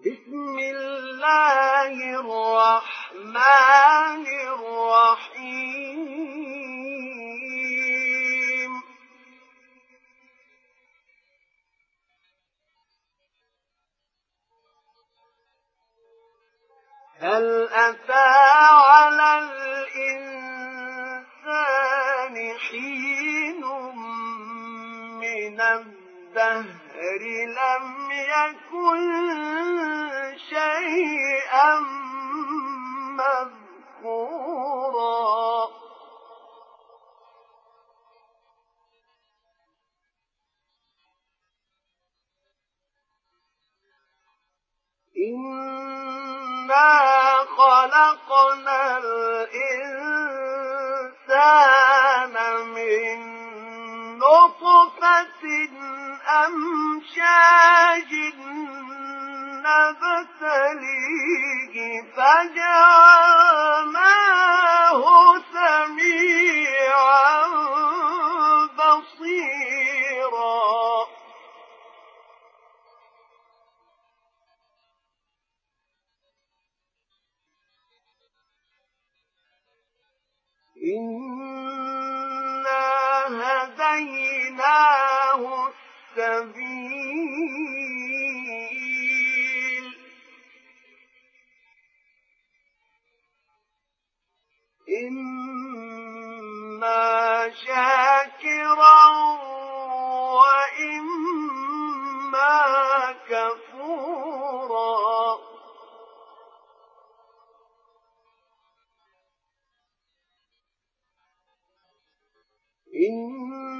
بسم الله الرحمن الرحيم. هل أتى على الإنسان حين من الدهر لم يكن شيئا مذكورا. إنا خلقنا الإنسان من نطفة أمشاج نبتليه فجعلناه سميعا بصيرا. إنا هديناه السبيل. إما شاكرا وإما كفورا. إنا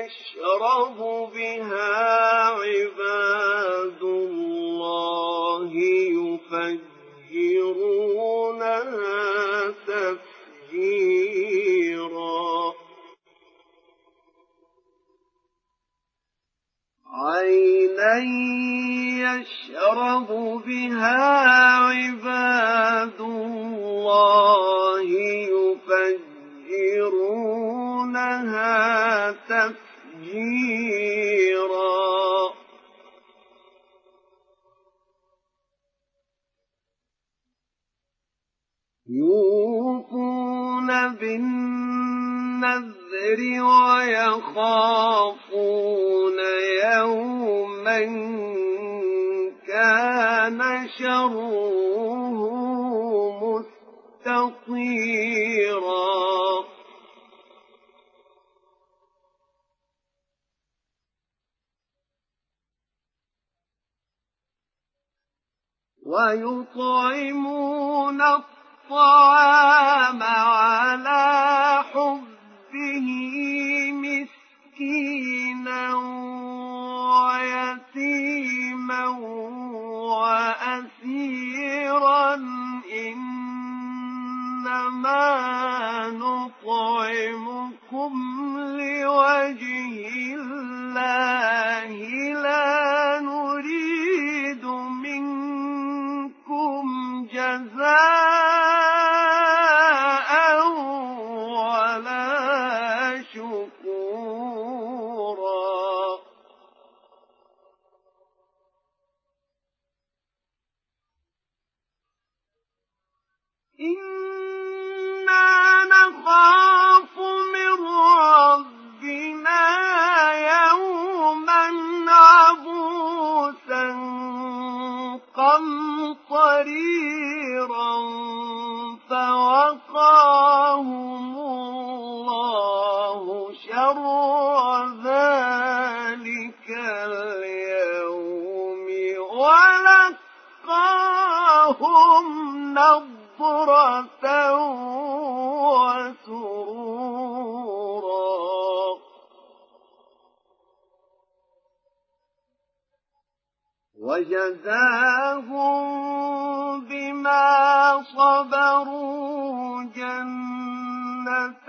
يشرب بها عباد الله يفجرونها تفجيرا. عينا يشرب بها عباد الله مستطيرا ويطعمون الطعام على حبه إنا نخاف من ربنا يوما عبوسا قمطريرا فوقاهم الله شر ذلك اليوم ولقاهم نظرا وسرورا. وجزاهم بما صبروا جنة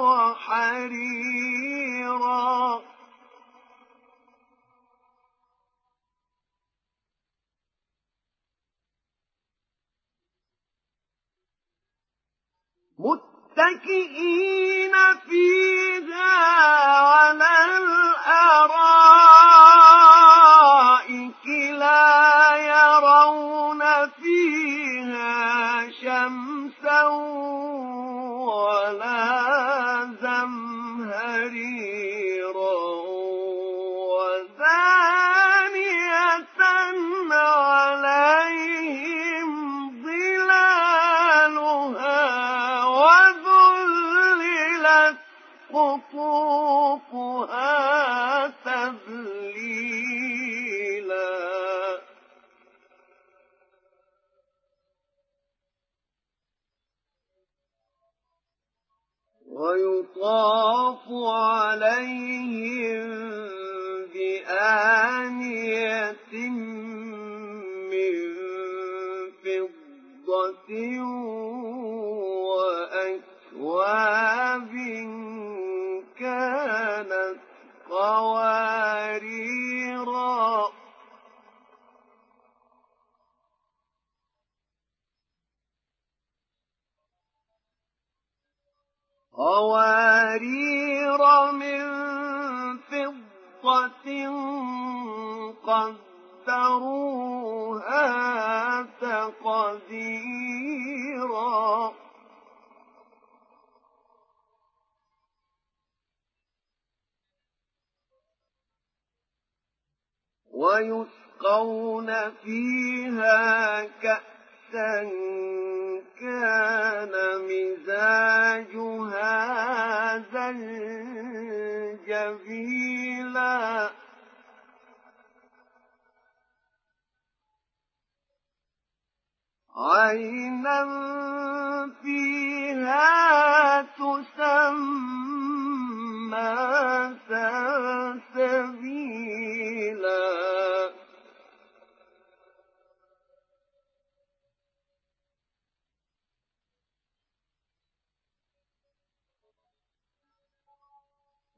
وحريرا متكئين فيها على الأرائك لا يرون فيها شمسا ولا زمهريرا ويطاف عليهم قوارير من فضة قدروها تقديرا. ويسقون فيها كأسا كان مزاجها زنجبيلا عينا فيها تسمى سلسبيلا.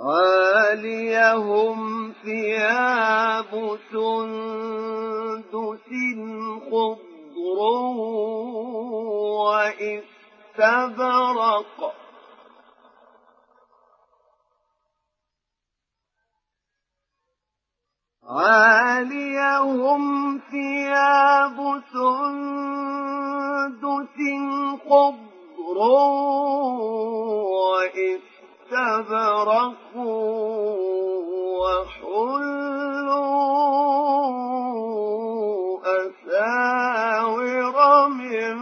عاليهم ثياب سندس خضر واستبرق. عاليهم ثياب سندس خضر واستبرق وحلوا أساور من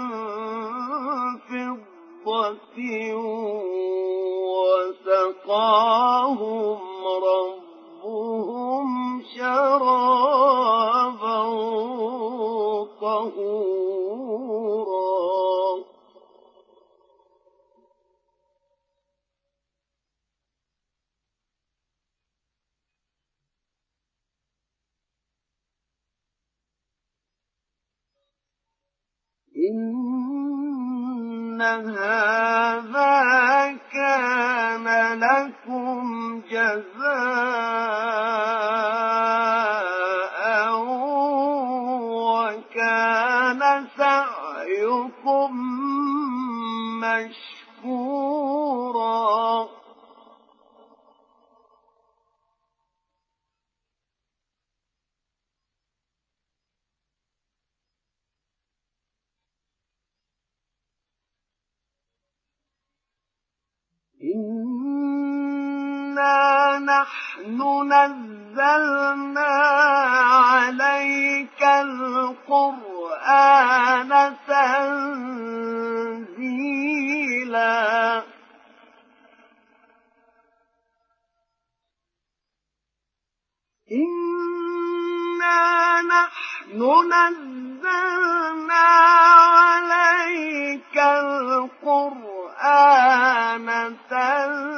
فضة وسقاهم هذا كان لكم جزاء نحن نزلنا عليك القرآن تنزيلا. إنا نحن نزلنا عليك القرآن تنزيلا.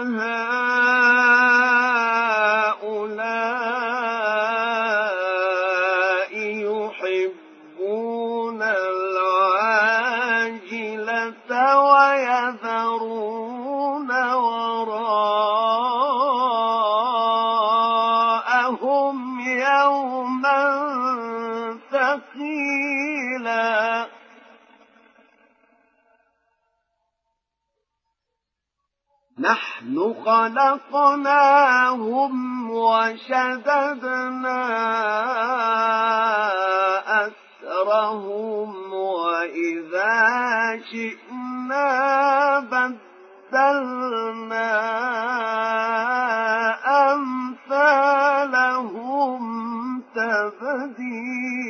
هؤلاء يحبون العاجلة ويذرون وراءهم يوما ثقيلا. نحن خلقناهم وشددنا أسرهم وإذا شئنا بدلنا أمثالهم تبديلاً.